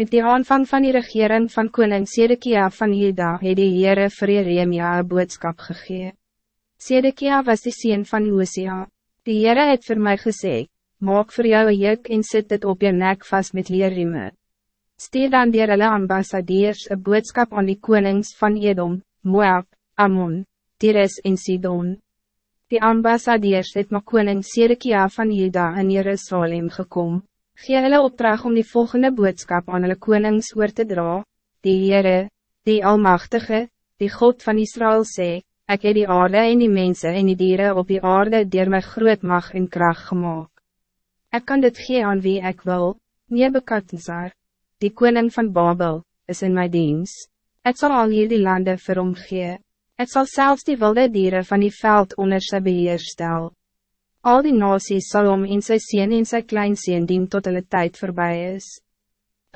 Met die aanvang van die regering van koning Sedekia van Juda het die Heere vir Jeremia een boodskap gegee. Sedekia was de sien van Hosea. Die Heere het voor mij gesê, maak voor jou een juk en sit dit op je nek vast met leerrieme. Stuur dan dier hulle ambassadeurs een boodskap aan die konings van Edom, Moab, Ammon, Tires en Sidon. Die ambassadeurs het met koning Sedekia van Juda in Jerusalem gekomen. Gee hulle opdracht om die volgende boodskap aan hulle konings oor te dra, die Heere, die Almachtige, die God van Israël sê, ik heb die aarde en die mensen en die dieren op die aarde dier my groot mag en kracht gemaakt. Ik kan dit gee aan wie ik wil, Nebekatnsar, die koning van Babel, is in mijn dienst. Ik zal al hier die landen vir hom gee. Ik zal zelfs die wilde dieren van die veld onder sy beheer stel. Al die nasies sal om in sy sien en sy kleinseen dien tot hulle tijd voorbij is.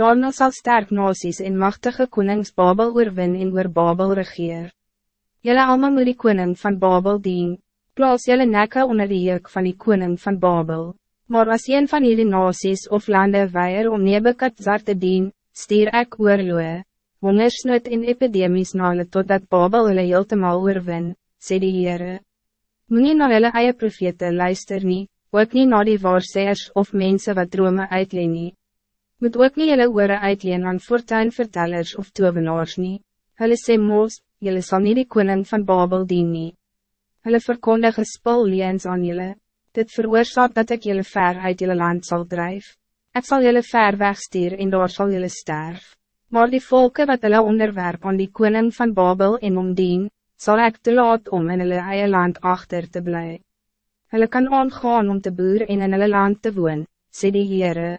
Daarna sal sterk nasies en machtige konings Babel oorwin en oor Babel regeer. Jelle allemaal moet die koning van Babel dien, plaas jelle nekke onder die juk van die koning van Babel. Maar als een van jullie nasies of landen weier om Nebekadzar te dien, stier ek oorloe, hongersnood en epidemies na hulle totdat Babel hulle heeltemaal oorwin, sê die Heere. Moenie na hulle eie profete luister nie, ook nie na die waarsêers of mensen wat drome uitleen nie. Moet ook nie julle oore uitleen aan fortuinvertellers of tovenaars nie. Hulle sê moos, julle sal nie die koning van Babel dien nie. Hulle verkondige spul leens aan julle. Dit veroorzaak dat ik jullie ver uit jullie land zal drijven. Ik zal jullie ver wegstuur en daar zal jullie sterf. Maar die volken wat hulle onderwerp aan die koning van Babel en omdien, zal ik te laat om in hulle eie land achter te blij. Hulle kan aangaan om te boer en in hulle land te woon, sê die Heere.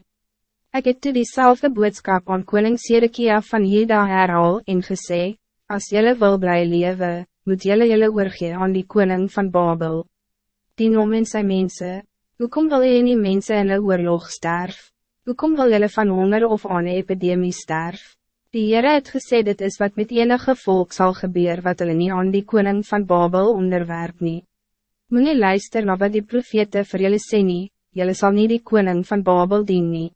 Ek het toe diezelfde boodskap aan koning Sedekia van Jeda herhaal en gesê, as jylle wil bly lewe, moet jylle jylle oorgee aan die koning van Babel. Die nom en sy mense, hoekom wil jy nie mense in een oorlog sterf? Hoekom wil jylle van honger of aan een epidemie sterf? Die Heere het gesê dit is wat met enige volk zal gebeuren wat hulle nie aan die koning van Babel onderwerp nie. Moe luister na wat die profete vir julle sê nie, julle sal nie die koning van Babel dien nie.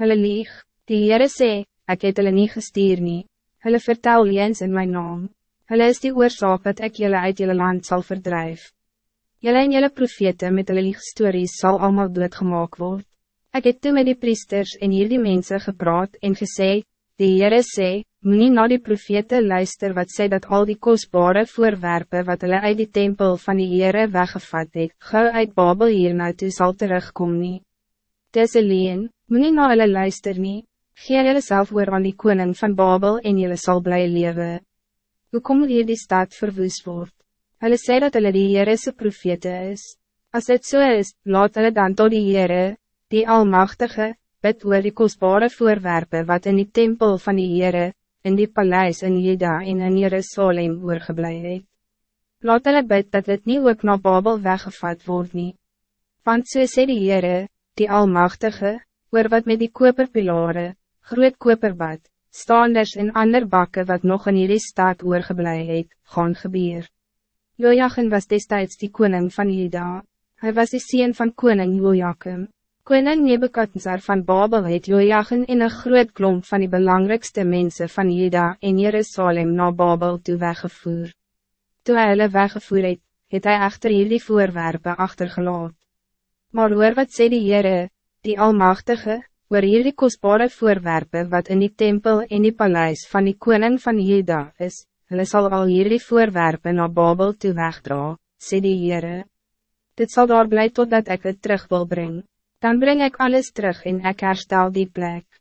Hulle lieg, die Heere sê, ek het hulle nie gestuur nie, hulle vertel eens in mijn naam, hulle is die oorzaak dat ik julle uit julle land zal verdrijven. Julle en julle profete met hulle liegstories sal allemaal doodgemaak word. Ik het toe met die priesters en hier die mense gepraat en gesê, Die Heere sê, moet nie na die profete luister wat sê dat al die kostbare voorwerpen wat hulle uit die tempel van die Heere weggevat het, gauw uit Babel hier nou toe sal terugkom nie. Dis alleen, moet nie na hulle luister nie, gee julle self oor aan die koning van Babel en julle sal bly lewe. Hoe kom hier die stad verwoes word? Hulle sê dat hulle die Heerese profete is. Als het zo so is, laat hulle dan tot die Heere, die Almachtige, bid oor die kostbare voorwerpen wat in die tempel van die Heere, in die paleis in Juda en in Jerusalem oorgeblij het. Laat hulle bid dat dit niet ook na Babel weggevat word nie. Want so sê die Heere, die Almachtige, oor wat met die koperpilare, groot koperbad, staanders en ander bakken wat nog in hierdie stad oorgeblij het, gaan gebeur. Joachim was destijds die koning van Juda, hij was de sien van koning Joachim. Koning Nebukadnezar van Babel het Joachim in een groot klomp van die belangrijkste mensen van Juda en Jerusalem naar Babel toe weggevoer. Toe hy hulle weggevoer het, het hy echter hierdie voorwerpe achtergelaat. Maar hoor wat sê die Heere, die Almachtige, oor hierdie kostbare voorwerpe wat in die tempel en die paleis van die koning van Juda is, hulle sal al hierdie voorwerpe naar Babel toe wegdra, sê die Heere. Dit zal daar blij totdat ik het terug wil brengen dan breng ik alles terug en ik herstel die plek.